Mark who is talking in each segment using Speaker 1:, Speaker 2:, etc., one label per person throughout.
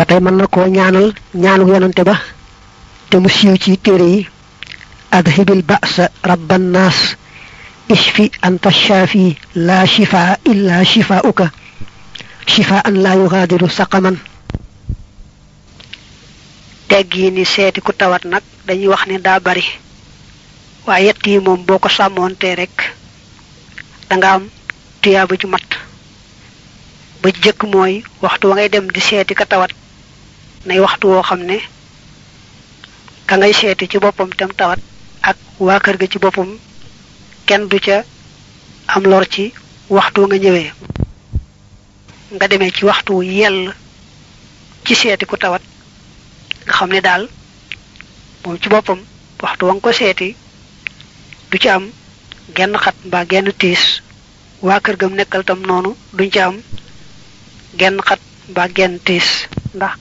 Speaker 1: ba tey mën na koo ñaanal ñaanu yonante ba te mu siiw ci téere yi. Adhibil ba'sa rabban nas ishfi anta shafi la shifa illa shifauka shifaan la yughadiru saqaman. Teggi ni seeti ku tawat nag dañuy wax ni daa bari. Waaye yett yi moom boo ko sàmmoonte rek da nga am tuyaaba ju mat. Ba mooy waxtu wa ngay dem di seeti ka tawat nay waxtu woo xam ne ka ngay seeti ci boppam tam tawat ak waa kër ga ci boppam kenn du ca am lor ci waxtu nga ñëwee. Nga demee ci waxtu yell ci seeti ku tawat nga xam ne daal ci boppam waxtu wa ko seeti du ci am genn xat mbaa genn tiis. Waa kër gam nekkal tam noonu duñ ci am genn xat mbaa genn ndax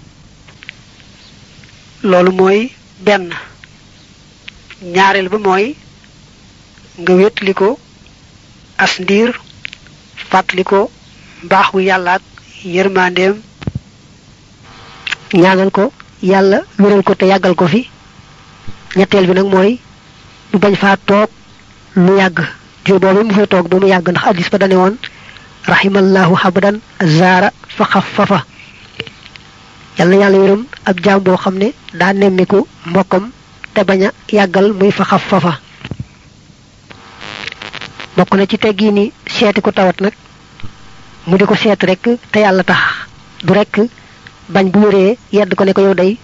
Speaker 1: loolu mooy benn. ñaareel ba mooy nga wétli ko as ndiir fàttali ko mbaax gu yàlla ak yërmandeem. ñaanal ko yàlla wéral ko te yàggal ko fi. ñetteel bi nag mooy mu bañ faa toog yàgg. boobu mu toog ba mu yàgg ndax ba dane woon rahimallahu habdan zaara fa yàlla yàlla yërëm ab jaam boo xam ne daa nemmiku mbokkam te bañ a yàggal muy fa xaffafa bokk na ci teggi ni seeti ku tawat nag mu di ko rek te yàlla tax du rek bañ bu wéree yedd ko ne ko yow day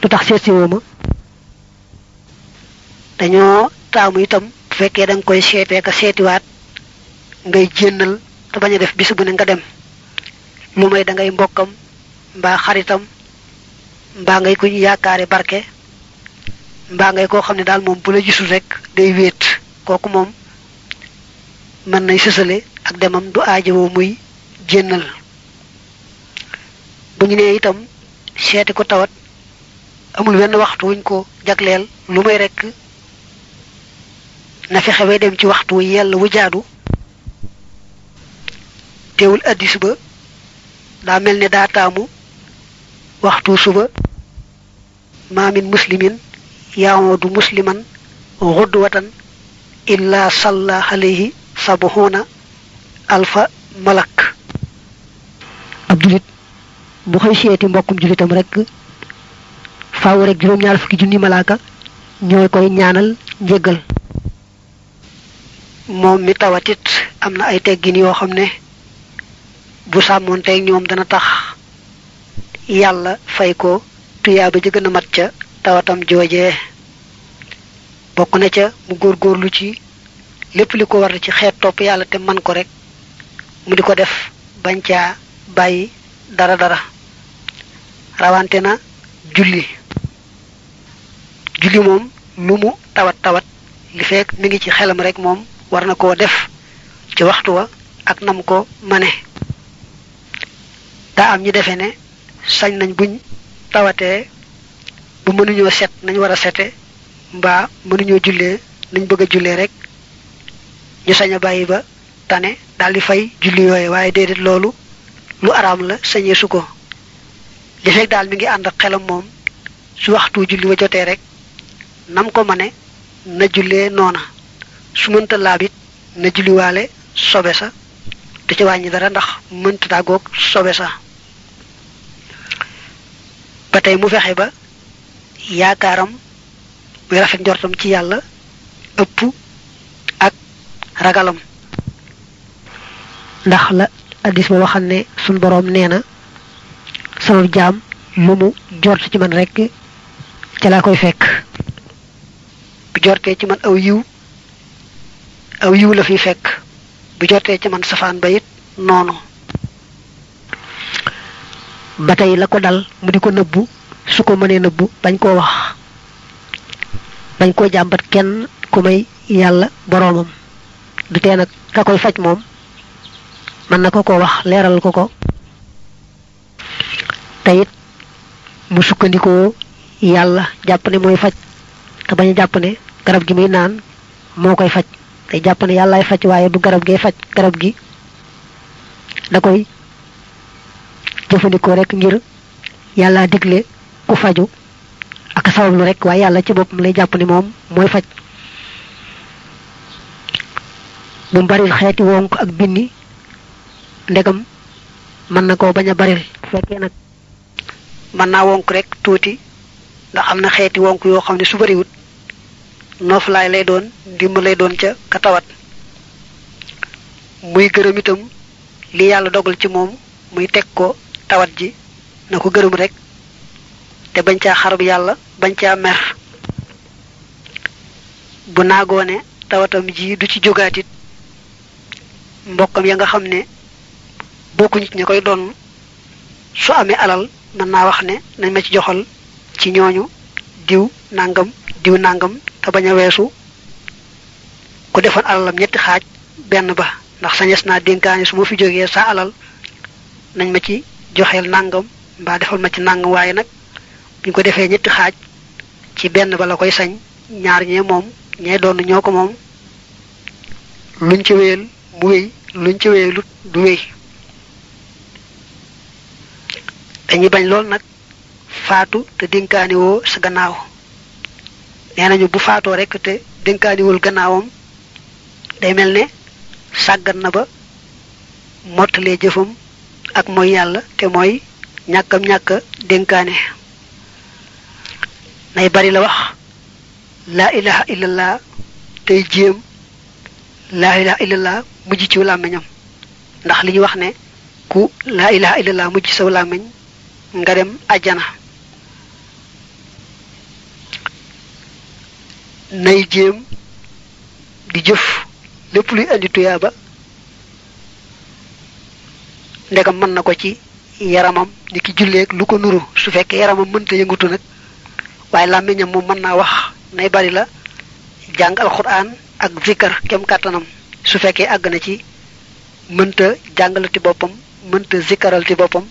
Speaker 1: du tax seet si woo ma. Dañoo taamu itam bu fekkee da nga koy seetee ka seetiwaat ngay jénnal te bañ a def bis bu ne nga dem. Lu may da ngay mbokkam mbaa xaritam mbaa ngay ku ñu yaakaare barke mbaa ngay koo xam ne daal moom bu la gisul rek day wéet. Kooku moom mën nay sësale ak demam du aajowoo muy jénnal. Bu ñu nee itam seeti ko tawat amul wenn waxtu wuñ ko jagleel lu may rek na fexe bay dem ci waxtu wu wu jaadu. Teewul addis ba daa mel ne taamu waxtu suba ma min muslimin yaawoodu musliman xudwatan illa salla alayhi sabuhuna alfa malak. Ab julit bu xëy seeti mbokkum julitam rek faaw rek juróom-ñaar fukki junni malaaka ñooy koy ñaanal njëggal. Moom mi tawatit am na ay teggin yoo xam ne bu sàmmoonteeg ñoom dana tax yàlla fay ko tuyaaba ji gën a mat ca tawatam joojee bokk na ca mu góorgóorlu ci lépp li ko war ci xeet topp yàlla te man ko rek mu di def bañ caa bàyyi dara dara. Rawante na julli. Julli moom lu tawat tawat li fekk mi ngi ci xelam rek moom war na def ci waxtu wa ak nam ko mane. Daa am ñu defe ne sañ nañ buñ tawatee bu mënuñoo set nañ war a sete mbaa mënuñoo jullee nañ bëgg a rek ñu sañ a bàyyi ba tane daal di fay julli yooye waaye déedéet loolu lu araam la sañee su ko. Li fekk daal mi ngi ànd xelam moom su waxtu julli wa jotee rek nam ko mane na jullee noona. Su mënta laabit na julliwaale sobe sa du ci wàññi dara ndax mënta sobe sa ba tey mu fexe ba yaakaaram muy rafet njortam ci yàlla ëpp ak ragalam. Ndax la waxal ne sun boroom nee na sama jaam lu mu jort ci man rek ca laa koy fekk. Bu jortee ci man aw yiw aw yiw la fi fekk. Bu jortee ci man safaan ba it noonu ba tey la ko dal mu di ko su ko mënee nëbbu bañ koo wax. Bañ koo jàmbat kenn ku may yàlla boroomam. Du tee nag ka koy faj moom mën na ko ko wax leeral ko ko. Te it mu sukkandikoo yàlla jàpp ne mooy faj te bañ a jàpp ne garab gi muy naan moo koy faj. Te jàpp ne yàllaay faj waaye du garab gee faj garab gi da koy jëfandikoo rek ngir yàlla digle ku faju. Ak sabablu rek waaye yàlla ci boppam lay jàpp ni moom mooy faj. Bu baril xeeti wonk ak binni ndegam mën na koo bañ a baril. Fekkee nag mën naa wonk rek tuuti ndax am na xeeti wonk yoo xam ne su bariwut nooflaay lay doon dimb lay doon ca ka muy gërëm itam li yàlla dogal ci moom muy teg ko tawat ji na ko gërëm rek te bañ caa xarab yàlla bañ caa mer. Bu naagoone tawatam ji du ci jógaatit mbokkam ya nga xam ne bokku nit ñi koy su amee alal mën naa wax ne nañ ma ci joxal ci ñooñu diw nangam diw nangam te bañ a weesu. Ku defoon alalam ñetti xaaj benn ba ndax sañes naa su ma fi jógee sa alal nañ ma ci joxeel nangam mbaa defal ma ci nangam waaye nag buñ ko defee ñetti xaaj ci benn ba koy sañ ñaar ñee moom ñee doon ñoo ko moom. Luñ ci wéyal mu wéy luñ ci du wéy. Dañuy bañ lool nag faatu te dénkaani woo sa gannaaw. Nee bu faatoo rek te dénkaaniwul gannaawam day mel ne na ba mottalee ak mooy yàlla te mooy ñàkkam ñàkk dénkaane nay bari la wax laa ilaha illallah tey jéem laa ilaha illallah mujj ci làmmiñam. Ndax wax ne ku laa ilaha illallah mujj saw làmmiñ nga dem àjjana. Nay jéem di jëf lépp luy andi ndegam mën na ko ci yaramam ni ki julleeg lu ko nuru. Su fekkee yaramam mënta yëngutu nag waaye làmmiñam moom mën naa wax nay bari la jàng alxuraan ak zikkar kem kàttanam. Su fekkee àgg na ci mënta jàngalati boppam mënta zikkaralti boppam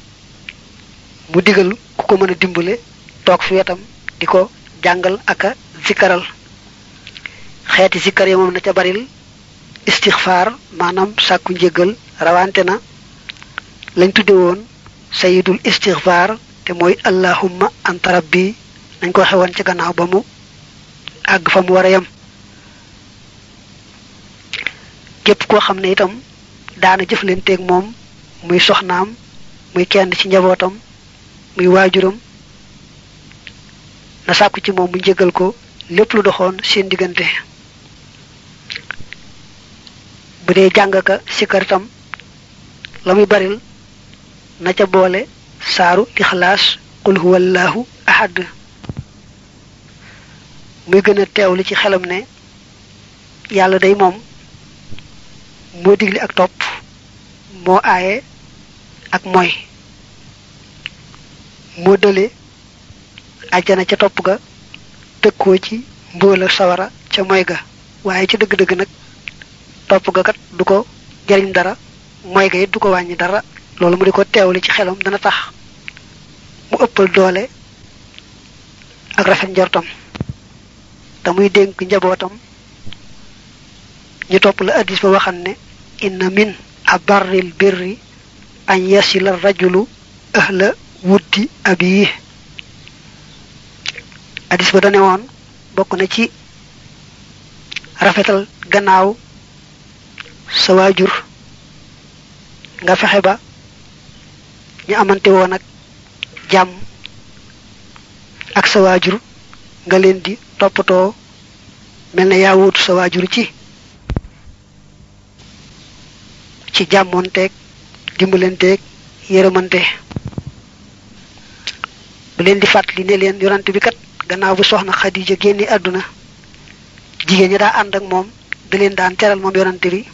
Speaker 1: mu digal ku ko mën toog fi di ko ak a zikkaral. Xeeti zikkar yi moom na ca baril istixfaar maanaam sàkku njëggal rawante na lañ tudde woon sayidul istixfaar te mooy allahumma anta rabbi nañ ko xewoon ci gannaaw ba mu àgg fa mu war a yem. Képp koo xam ne itam daana jëflanteeg moom muy soxnaam muy kenn ci njabootam muy waajuram na sàkku ci moom mu njëgal ko lépp lu doxoon seen diggante. Bu dee jàng ka sikar itam la muy baril na ca boole saaru lixlaas qul huwallahu ahad. Muy gën a teewlu ci xelam ne yàlla day moom moo digli ak topp moo aaye ak mooy moo dële àjjana ca topp ga tëkkoo ci mbóola sawara ca moy ga. Waaye ci dëgg-dëgg nag topp ga kat du ko jariñ dara moy ga it du ko wàññi dara loolu mu di ko teewli ci xelam dana tax mu ëppal doole ak rafet njortam. Te muy dénk njabootam ñu topp la addis ba waxan ne inna min abarril birri an yasila rajulu ahla wuddi abiyi addis ba dane woon bokk na ci rafetal gannaaw sa nga fexe ñu amante woon ak jàmm ak sa waajur nga leen di toppatoo mel ne yaa wuutu sa waajur ci ci jàmmoonteeg dimbalanteeg yërëmante. Bu leen di fàttali ne leen yonante bi kat gannaaw bu soxna Xadija génne àdduna jigéen ñi daa ak moom da leen daan teral moom yonante bi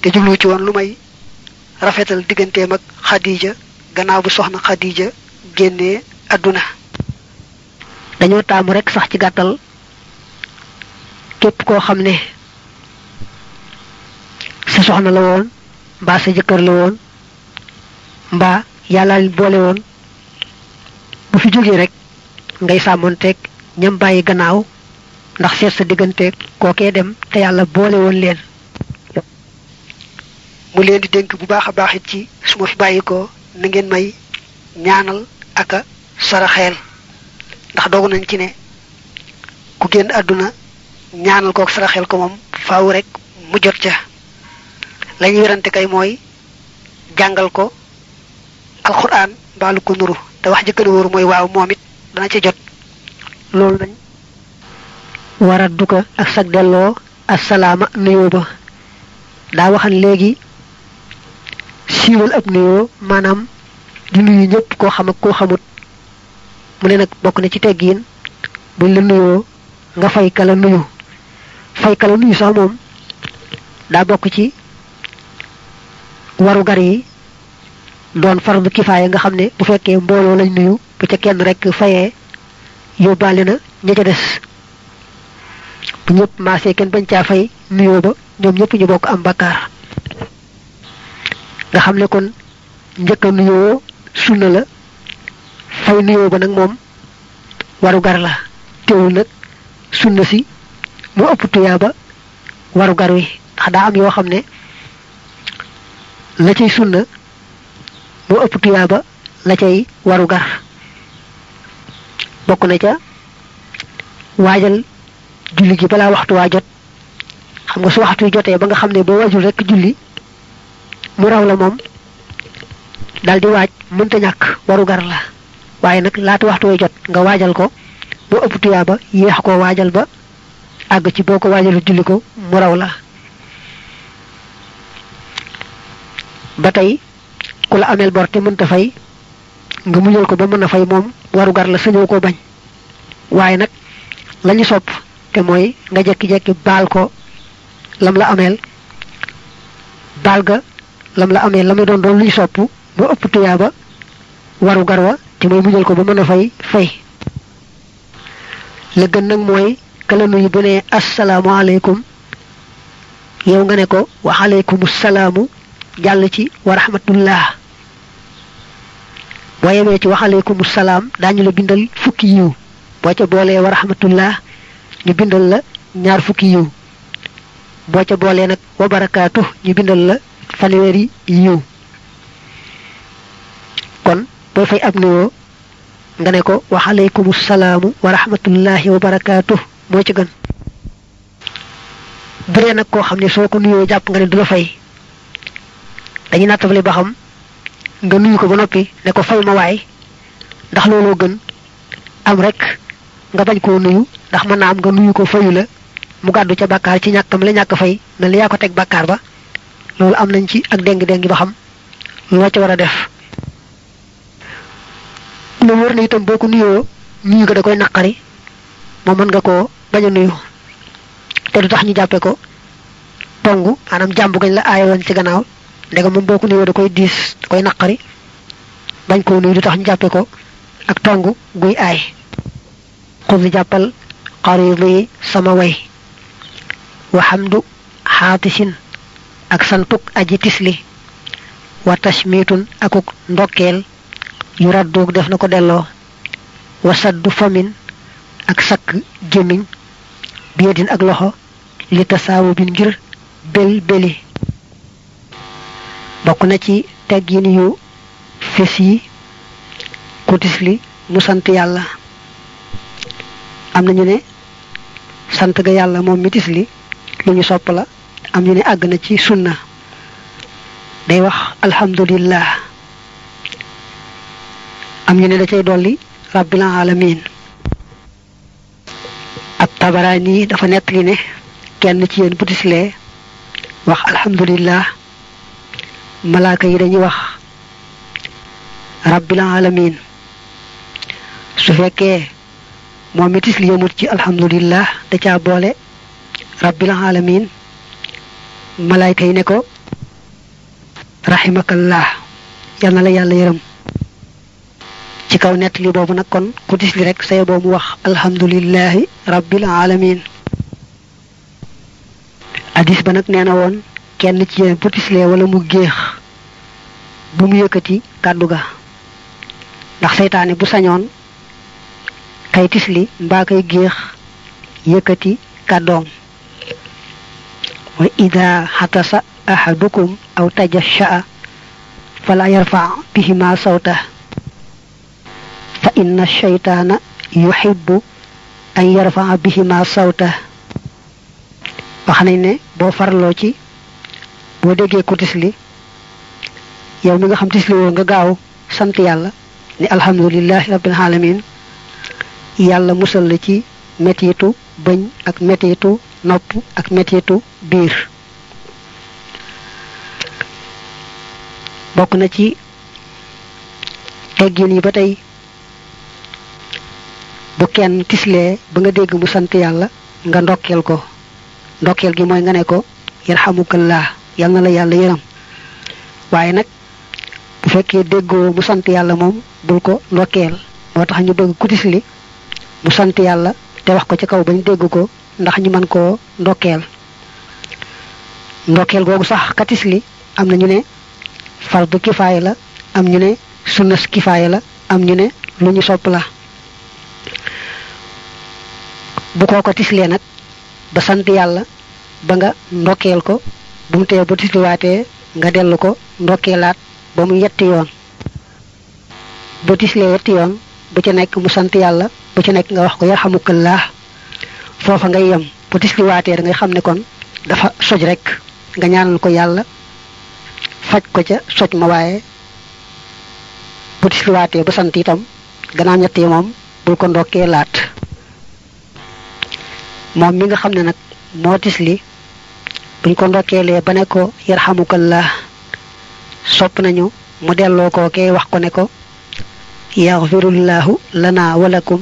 Speaker 1: te jublu ci woon lu may rafetal digganteem ak Xadija gannaaw bu soxna Xadija génnee àdduna dañoo taamu rek sax ci gàttal képp koo xam ne sa soxna la woon mbaa sa jëkkër la woon mbaa yàlla boole woon bu fi jógee rek ngay sàmmonteeg ñam bàyyi gannaaw ndax seet sa digganteeg kookee dem te yàlla boole woon leen mu leen di dénk bu baax a baax it ci su ma fi bàyyi ko na ngeen may ñaanal aka saraxeel. Ndax dogu nañ ci ne ku génn àdduna ñaanal kook saraxeel ko moom faaw rek mu jot ca. Lañuy werante kay mooy jàngal ko alquran mbaalu ko nuru. Te wax jëkkëna wóoru mooy waaw moom dana ca jot. Loolu dañ wara duka ak sag delloo assalaama nuyoo ba. Daa waxan léegi siiwal ab nuyoo maanaam di nuyu ñëpp koo xam ak koo xamut. Mu ne nag bokk na ci teggiin buñ la nuyoo nga fay kala nuyu. Fay kala nuyu sax moom daa bokk ci waru gar yi doon fardu kifaaya nga xam ne bu fekkee mbooloo lañ nuyu bu ca kenn rek fayee yóbbaale na ña ca des. Bu ñëpp maasee kenn bañ caa fay nuyoo ba ñoom ñëpp ñu bokk am bakkaar nga xam ne kon njëkk a nuyoo sunna la fay nuyoo ba nag moom waru gar la. Teewul nag sunna si mu ëpp tuyaa ba waru gar wi. Ndax daa am yoo xam ne la cay sunna mu ëpp tuyaa ba la cay waru gar bokk na ca waajal julli gi balaa waxtu waa jot. Xam nga su waxtu jotee ba nga xam ne boo waajul rekk julli mu raw la moom dal di waaj mënta ñàkk waru gar la. Waaye nag laata waxtu way jot nga waajal ko mu ëpp tuyaa ba yéex koo waajal ba àgg ci boo ko waajalu ko mu raw la. Ba tey ku la ameel bor te fay nga muñal ko ba mën a fay moom waru gar la sañoo ko bañ. Waaye nag lañu sopp te mooy nga jekki-jekki baal ko lam la ga lam la amee la muy doon doon luy sopp ba ëpp tuyaaba waru gar wa te mooy mujjal ko ba mën a fay fay. La gën nag mooy kala nuyu bu ne asalaamaaleykum yow nga ne ko wa aleykum salaamu. Jàll ci wa rahmatullah. Boo yemee ci wa aleykum salaam daañu la bindal fukki yiw. Boo ca boolee wa rahmatullah ñu bindal la ñaar fukki yiw. Boo ca boolee nag wa barakaatu ñu bindal la fanweeri yiw kon booy fay ab nuyoo nga ne ko wa aleykum salaamu wa rahmatullahi wa barakaatu moo ci gën. Bu dee nag koo xam ne soo ko nga ne du la fay. Dañuy nattable ba xam nga nuyu ko ba noppi ne ko fay ma waay ndax looloo gën. Am rek nga bañ koo nuyu ndax naa am nga nuyu ko fayu la. Mu gàddu ca bàkkaar ci la fay mel ni yaa ko teg bàkkaar ba loolu am nañ ci ak déng-déng ba xam loo ca war a def. Lu wër na itam boo ko nuyoo nuyu ko da koy naqari moom mën nga koo bañ a nuyu. Te du tax ñu jàppe ko. Tongu maanaam jàmbu gañ la aayoon ci gannaaw ndega moom boo ko nuyoo da koy diis da koy naqari. Bañ koo nuyu du tax ñu jàppe ko ak tongu guy aay. Xudi jàppal xaridi sama way. Wa xamdu xaatisin ak santuk aji tisli. Wa tashmitun akuk ndokkeel yu radduug def na ko delloo. Wa saddu famin ak sakk gémmiñ biyadin ak loxo li tasaawu bin ngir bel beli. Bokk na ci teggin yu fes yi ku tisli mu sant yàlla. Am nañu ne sant ga yàlla moom mi ñu sopp am ñu ne àgg na ci sunna. Day wax alhamdulillah. Am ñu ne da cay dolli rabbil alamin. Ab tabaraani dafa nettali ne kenn ci yéen bu tislee wax alhamdulillah. Malaaka yi dañuy wax rabbil alamin. Su fekkee moom mi tisli yëmut ci alhamdulillah da caa boole rabbil alamin. Malaayka yi ne ko rahimakallah yal na la yàlla yërëm ci kaw nett li boobu nag kon ku tisli rek say boobu wax rabbil alamin. Hadis ba nag nee na woon kenn ci yéen bu tislee wala mu géex bu mu yëkkati kàddu ga. Ndax seytaane bu sañoon kay tisli mbaa kay kàddoom wa ida xatasa ahadukum aw tajashaa fala yarfa bihima sawta inna shaytaana yuhibbu an yarfaa bihima sawta wax nañ ne boo farloo ci boo déggee ku tisli yow mi nga xam tisli woo nga gaaw sant yàlla ni alhamdulillahi rabbil alamin yàlla musal la ci mettitu bëñ ak metitu nopp ak metitu biir. Bokk na ci teggin yi ba tey. Bu kenn tislee ba nga dégg mu sant yàlla nga ndokkeel ko. Ndokkeel gi mooy nga ne ko yarhamukallah yal na la yàlla yëram waaye nag bu fekkee déggoo mu sant yàlla moom bul ko ndokkeel. Moo tax ñu bëgg ku tisli mu sant yàlla te wax ko ci kaw bañ dégg ko ndax ñu mën koo ndokkeel. Ndokkeel googu sax ka tisli am na ñu ne fardu kifaaya la am ñu ne sunnas kifaaya la am ñu ne lu ñu sopp la. Bu koo ko tislee nag ba sant yàlla ba nga ndokkeel ko bu mu tee bu tisliwaatee nga dellu ko ndokkeelaat ba mu yetti yoon. Bu tislee yetti yoon bu ci nekk mu sant yàlla bu ci nekk nga wax ko yarhamukallah foofa ngay yem bu tisliwaatee da ngay xam ne kon dafa soj rek nga ñaanal ko yàlla faj ko ca soj ma waaye bu tisliwaatee ba sant itam gannaaw ñett yi moom bul ko ndokkee laat. Moom mi nga xam ne nag moo tisli buñ ko ndokkeelee ba ne ko yarhamukallah sopp nañu mu delloo ko kee wax ko ne ko yaxfirullahu lana walakum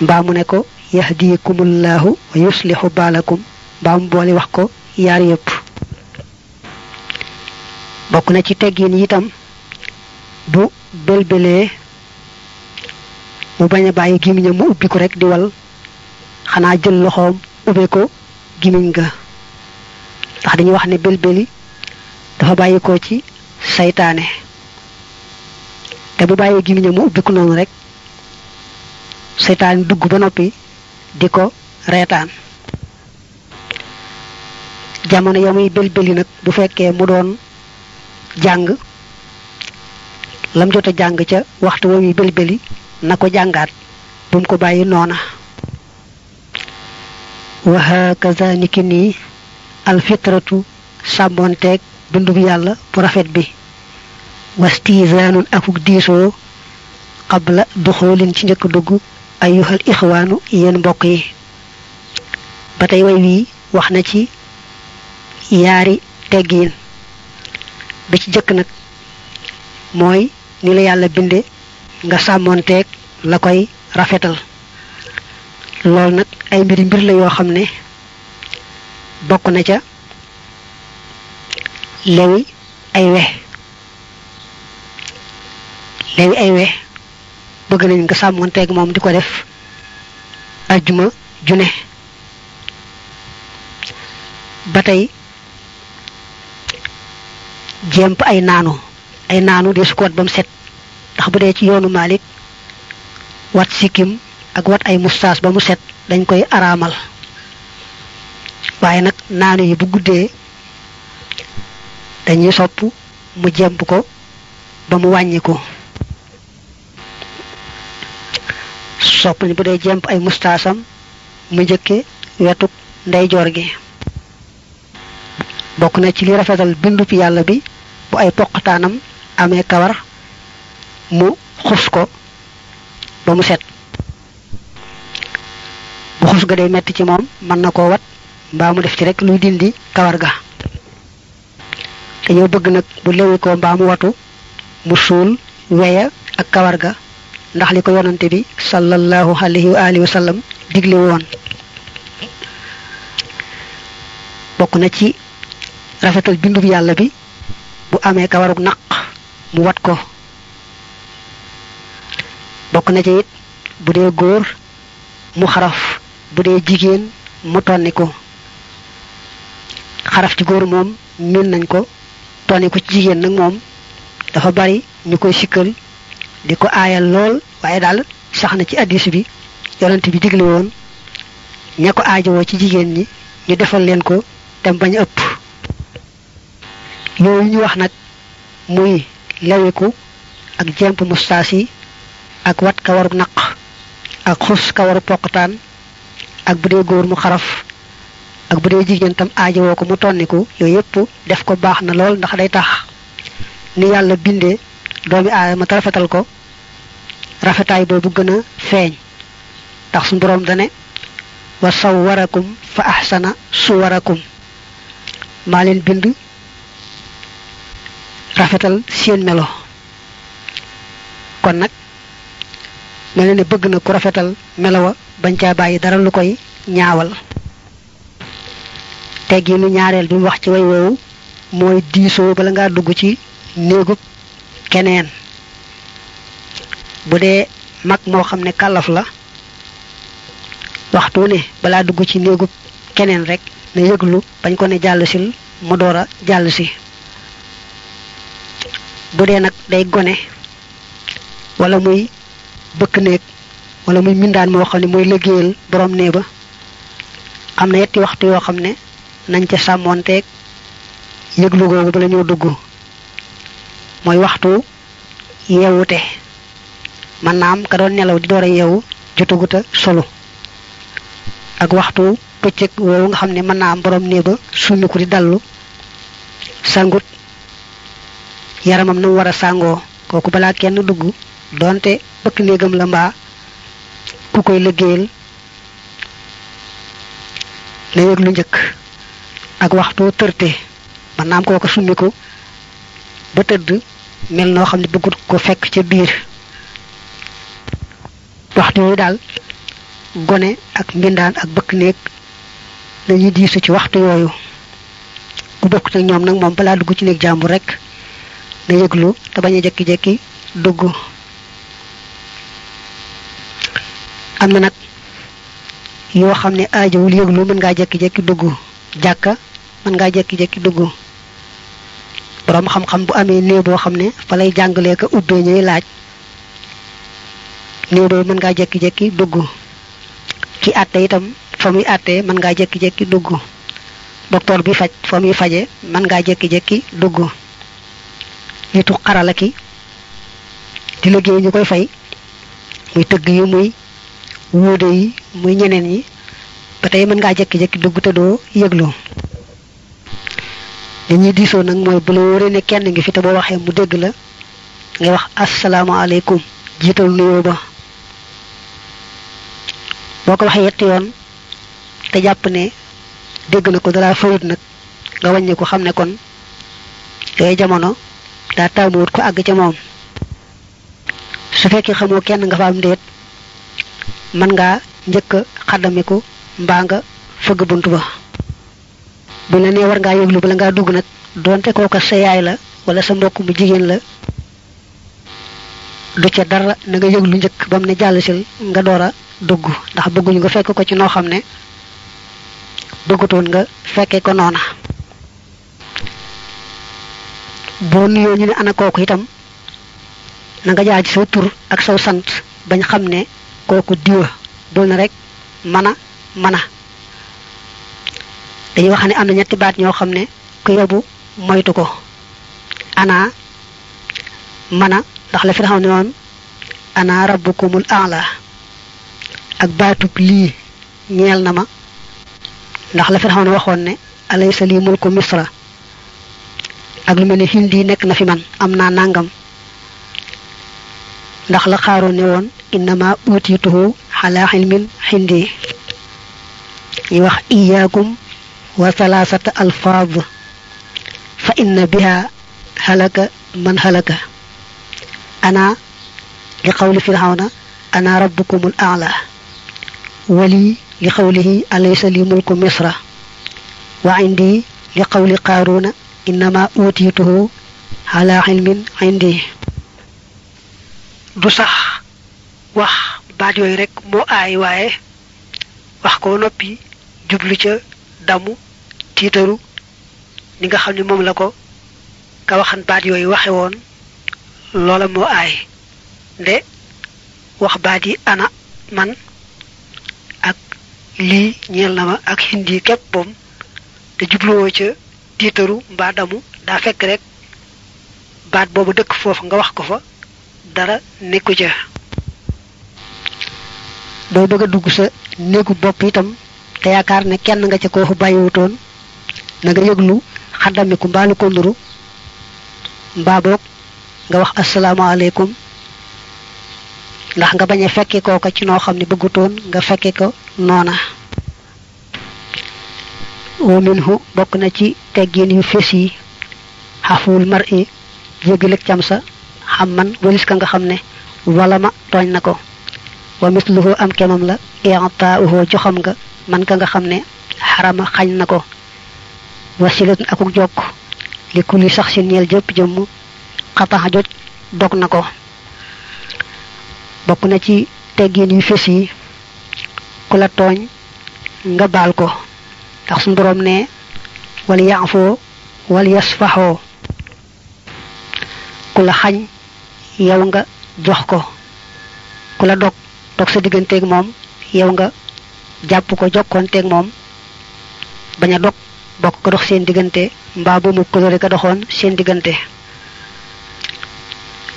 Speaker 1: mbaa mu ne ko yahdikumullahu wa yuslihu baalakum. Mbaa mu boole wax ko yaar yépp. Bokk na ci teggin itam bu belbelee mu bañ a bàyyi gimiñam mu ubbi ko rek di wal xanaa jël loxoom ubbe gimiñ ga. Ndax dañuy wax ne belbeli dafa bàyyi ko ci saytaane te bu bàyyee gimiñam mu ubbi noonu rek saytaane dugg ba noppi di ko reetaan. Jamono ya muy belbeli nag bu fekkee mu doon jàng lam jot a jàng ca waxtu wa muy belbeli na ko jàngaat bu mu ko bàyyi noona. Wa hakaza niki nii alfitratu sàmmoonteeg bindub yàlla bu rafet bi. Wastizaanun akuk diisoo qabla duxoolin ci dugg ayuhal ixwaanu yéen mbokk yi. Ba tey way wii wax na ci yaari teggiin bi ci jëkk nag mooy ni la yàlla binde nga sàmmoonteeg la koy rafetal. Loolu nag ay mbiri mbir la yoo xam ne bokk na ca lewi ay we. Lewi ay we. Bëgg nañ nga sàmmoonteeg moom di ko def ajjuma june ba tey jéemp ay naanu ay naanu de su ko wat ba mu set ndax bu dee ci yoonu Malik wat sikkim ak wat ay mustaas ba mu set dañ koy araamal. Waaye nag naanu yi bu guddee dañuy sopp mu jemp ko ba mu wàññi ko sopp ni bu dee jemp ay mustaasam mu njëkke wetuk ndeyjoor gi. Bokk na ci li rafetal bindub yàlla bi bu ay poqataanam amee kawar mu xus ko ba mu set. Bu xus ga day metti ci moom mën na koo wat mbaa mu def ci rek luy dindi kawar ga. Dañoo bëgg nag bu lewi ko mbaa mu watu mu suul weya ak kawar ga. Ndax li ko yonante bi sallallahu alayhi wa alihi wa sallam digle woon bokk na ci rafetal bindub yàlla bi bu amee kawarug naq mu wat ko bokk na ci it bu dee mu xaraf bu dee jigéen mu tonni ko xaraf ci góor moom min nañ ko tonni ko ci jigéen nag moom dafa bari ñu koy sikkal di ko aayal lool waaye daal sax na ci addis bi yonent bi digle woon ña ko aajowoo ci jigéen ñi ñu defal leen ko dem bañ ëpp. Yooyu ñu wax nag muy lewiku ak jemp mustaasi ak wat kawaru naq ak xus kawaru poqtaan ak bu dee góor mu xaraf ak bu dee jigéen tam aajowoo ko mu tonniku yooyu yépp def ko baax na ndax day tax ni yàlla bindee doomi aadama te rafetal ko rafetaay boobu gën a feeñ. Tax suñu boroom dane wa sawwarakum fa ahsana suwarakum. Maa leen bind rafetal seen melo. Kon nag mel na ne bëgg na ku rafetal melowa bañ caa bàyyi dara lu koy ñaawal. Teggi nu ñaareel bi wax ci way woowu mooy diisoo bala ngaa dugg ci néegub keneen. Bu dee mag moo xam ne kàllaf la waxtu ne balaa dugg ci néegub keneen rek na yëglu bañ ko ne jàll sil mu door a jàll si. Bu dee nag day gone wala muy bëkk néeg wala muy mindaan moo xam ne mooy liggéeyal borom nee ba am na yetti waxtu yoo xam ne nañ ca sàmmoonteeg yëglu googu bala ñoo dugg. Mooy waxtu man naam ka doon nelaw di door a yeewu jotaguta solo ak waxtu bëccëg woowu nga xam ne mën naa am borom nee ba summiku di dallu sangut yaramam na mu war a sàngoo kooku balaa kenn dugg doonte bëkk néegam la mbaa ku koy liggéeyal na yëg lu njëkk. Ak waxtu tërte man naam kooku summiku ba tëdd mel noo xam bëggut ko fekk ca biir waxtu yooyu daal gone ak mbindaan ak bëkk néeg dañuy diisu ci waxtu yooyu. Ku bokkut ak ñoom nag moom balaa dugg ci néeg jàmbur rek na yëglu te bañ a jekki-jekki dugg. Am na nag yoo xam ne aajowul yëglu mën ngaa jekki-jekki dugg. Jàkka mën ngaa jekki-jekki dugg. Boroom xam-xam bu amee néew boo xam ne fa lay jàngalee ko ubbee laaj néew boobu mën ngaa jekki-jekki dugg ki àtte itam fa àttee mën ngaa jekki-jekki dugg docteur bi faj fa muy faje mën ngaa jekki-jekki dugg nitu xarala ki di liggéey ñu koy fay muy tëgg yi muy wuude yi muy ñeneen ñi ba tey mën ngaa jekki-jekki dugg te doo yëglu. Li ñuy diisoo nag mooy bu la wóoree ne kenn ngi fi te waxee mu dégg la ngay wax asalaamaaleykum nuyoo ba boo ko waxee yetti yoon. Te jàpp ne dégg na ko dara fayut nag nga ko xam ne kon yooyu jamono daa taamuwut ko àgg ca moom. Su fekkee xamoo kenn nga fa am ndéet mën ngaa njëkk a xaddamiku mbaa nga fëgg bunt ba. Bu la nee war ngaa yëglu bala ngaa dugg nag doonte kooka sa yaay la wala sa mbokk mu jigéen la du ca dara na nga yëglu njëkk ba mu ne jàll sil nga door a dugg. Ndax bëgguñu nga fekk ko ci noo xam ne bëggutoon nga fekkee ko noona. Boo nuyoo ñu ne ana kooku itam na nga jaar ci soo tur ak saw sant bañ xam ne kooku diwa. Dul na rek mana mana. Dañuy wax ne am na ñetti baat ñoo xam ne ku yóbbu moytu ko. Ana mana ndax la fi xam ne woon ana rabbukumul a'la ak baatub lii ñeel na ma ndax la fi xam ne waxoon ne alaysa lii mulku misra ak lu mel ne hindi nekk na fi man am naa nangam ndax la xaaroon ne woon innama utituhu ala ilmin hindi ñi wax iyaakum wa thalathata alfaaz fa inna biha halaka man halaka ana li qawli fir'auna ana rabbukumul a'la wali li qawlihi alaysa li mulku misra wa indi li qawli qaruna innama utituhu ala ilmin indi du sax wax baat yooyu rek moo aay waaye wax ko noppi jublu ca damu tiitaru ni nga xam ne moom la ko ka waxan baat yooyu waxe woon loola moo aay. Nde wax baat yi ana man ak lii ñeel na ma ak hindi képp boom. Te jubluwoo ca tiitaru mbaa damu. Daa fekk rek baat boobu dëkk foofu nga wax ko fa. Dara nekku ca. Booy bëgg a dugg sa néegu bopp itam te yaakaar ne kenn nga ca koo bàyyiwutoon. Na nga yëglu xaddamiku mbaalu ko nduru mbaa boog nga wax asalaamaaleykum. Ndax nga bañ fekke kooka ci noo xam ne bëggutoon nga fekke ko noona. Wa minhu bokk na ci teggin yu yi. Mar i jégaleg sa xam man walis ka nga xam ne wala ma tooñ na ko. Wa misluhu am kemam la i'ta'uhu joxam nga man ka nga xam ne xarama xañ na ko. Wasilatun akuk jokk li kulli ñeel jëpp xataxa joj dog na ko bokk na ci teggin yu fés yi ku la nga ko. Ndax suñu boroom ne wal yaafoo wal yasfaxoo ku la xañ yow nga jox ko. Ku la dog dog sa digganteeg moom yow nga jàpp ko jokkoonteeg moom. Bañ a dog bokk ko dox seen diggante mbaa bu mu kolore ka doxoon seen diggante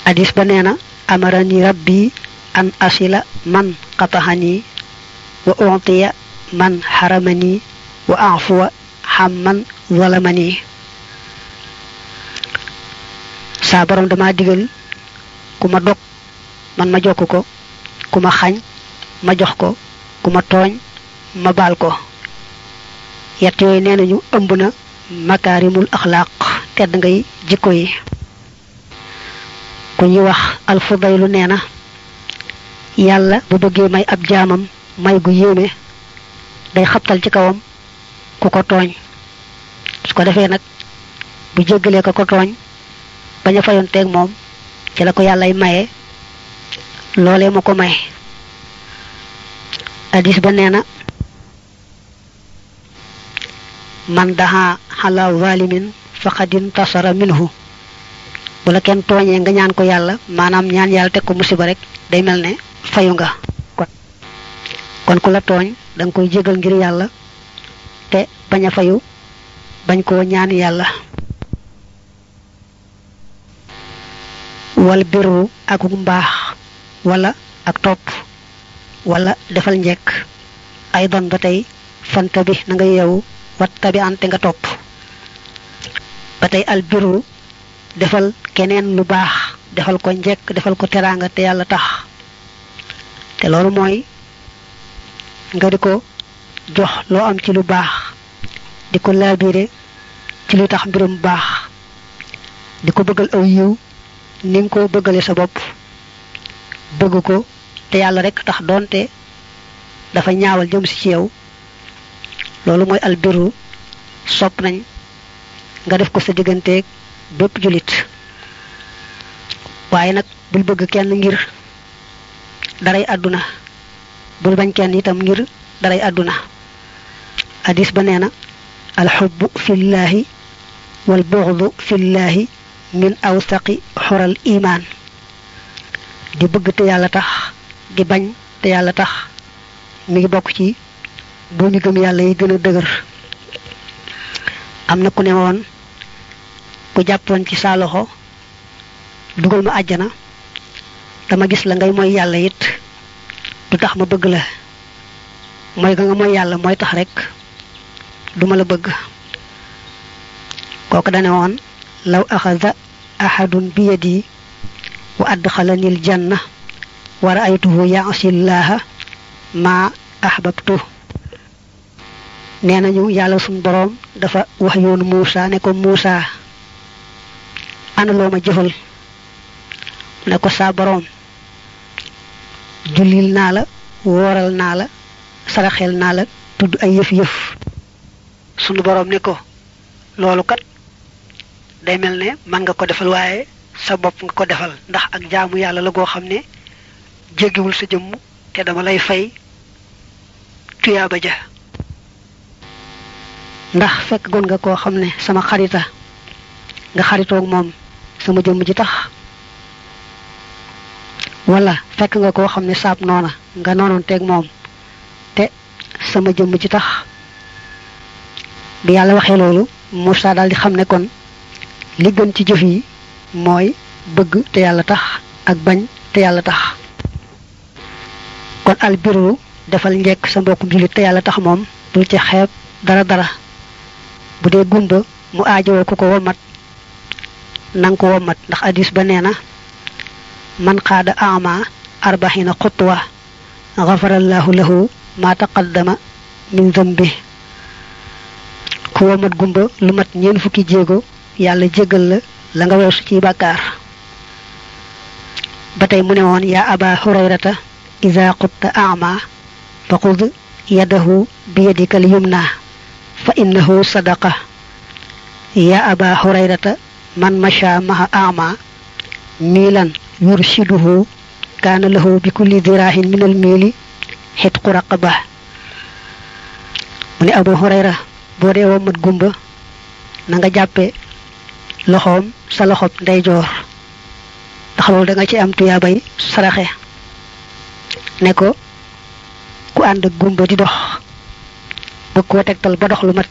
Speaker 1: hadis ba nee na amarani rabbi an asila man qatahani wa utiya man haramani wa afuwa xam man zalamani. Saa borom dama digal ku ma dog man ma jokk ko ku ma xañ ma jox ko ku ma tooñ ma baal ko. Yett yooyu nee nañu ëmb na makaarimul ngay jikko yi ku ñuy wax alfudaylu nee na yàlla bu bëggee may ab jaamam may gu yéeme day xabtal ci kawam ku ko tooñ. Su ko defee nag bu jéggalee ko ko tooñ bañ a fayonteeg moom ci la ko yàllay hadis ba na man daha xala zalimin faqad intasara minhu bu la kenn tooñee nga ñaan ko yàlla maanaam ñaan yàlla teg ko musiba rek day mel ne fayu nga. Kon ku la tooñ da koy jégal ngir yàlla te bañ a fayu bañ koo ñaan yàlla. Wal birru ak mbaax wala ak topp wala defal njekk. Ay don ba tey fanta bi na nga yeewu wat tabi ante nga topp. Ba al birru defal keneen lu baax defal ko njekk defal ko teraanga te yàlla tax. Te loolu mooy nga di ko jox loo am ci lu baax di ko laabire ci lu tax mbirum baax di ko bëggal aw yiw ni nga ko bëggale sa bopp. Bëgg ko te yàlla rek tax doonte dafa ñaawal jëm si ci yow. Albiru sopp nañ nga def ko sa digganteeg bépp julit waaye nag bul bëgg kenn ngir daray àdduna. Bul bañ kenn itam ngir daray àdduna. Hadis ba nee na alxubbu fillahi wal buxdu fillahi min awsaqi xoral imaan di bëgg te yàlla tax di bañ te yàlla tax mi ngi bokk ci bu ñu gëm yàlla yi gën a dëgër. Am na ku ne ku ci saa loxo dugal ma àjjana dama gis la ngay mooy yàlla it du tax ma bëgg la mooy ga nga mooy yàlla mooy tax rek duma la bëgg. Kooku dane woon law axada ahadun bi yadi wa adxalani aljanna wa raaytuhu yaasi llaha ma ahbabtu. Nee nañu yàlla suñ boroom dafa wax yoonu Muusa ne ko Muusa ana loo ma jëfal ne ko saa boroom jullil naa la wooral naa la saraxel naa la tudd ay yëf yëf sunu boroom ne ko loolu kat day mel ne man nga ko defal waaye sa bopp nga ko defal. Ndax ak jaamu yàlla la goo xam ne jéggiwul sa jëmm te dama lay fay tuyaaba ja. Ndax fekk gon nga koo xam ne sama xarita nga xaritoog moom sama jëmm ji tax wala fekk nga koo xam ne saab noona nga noonoon teeg moom. Te sama jëmm ji tax bi yàlla waxee loolu Moussa daal di xam ne kon li gën ci jëf yi mooy bëgg te yàlla tax ak bañ te yàlla tax. Kon al birru defal njekk sa mbokkum julit te yàlla tax moom bul ci xeeb dara dara. Bu dee gumba mu aajowoo ku ko womat nang ko womat ndax hadis ba nee na man qaada ama arbaxina xutwa gafarallahu lahu ma taqaddama min zambi ku womat gumba lu mat ñeen fukki jéego yàlla jégal la la nga weesu ci bàkkaar. ba tey mu ne woon yaa aba hurayrata ida qutta ama fa xud yadahu bi yadika al yumna fa innahu sadaqa. ya aba hurayrata man masha maha ama milan yurshiduhu kana lahu bi kulli dirahin min al mili hitqu raqaba. Ne abu hurayra boo dee womat gumba na nga jàppe loxoom sa loxob ndeyjoor. Ndax loolu da nga ci am tuyaabay saraxe. Ne ko ku ak gumba di dox bëgg koo tegtal ba dox lu mat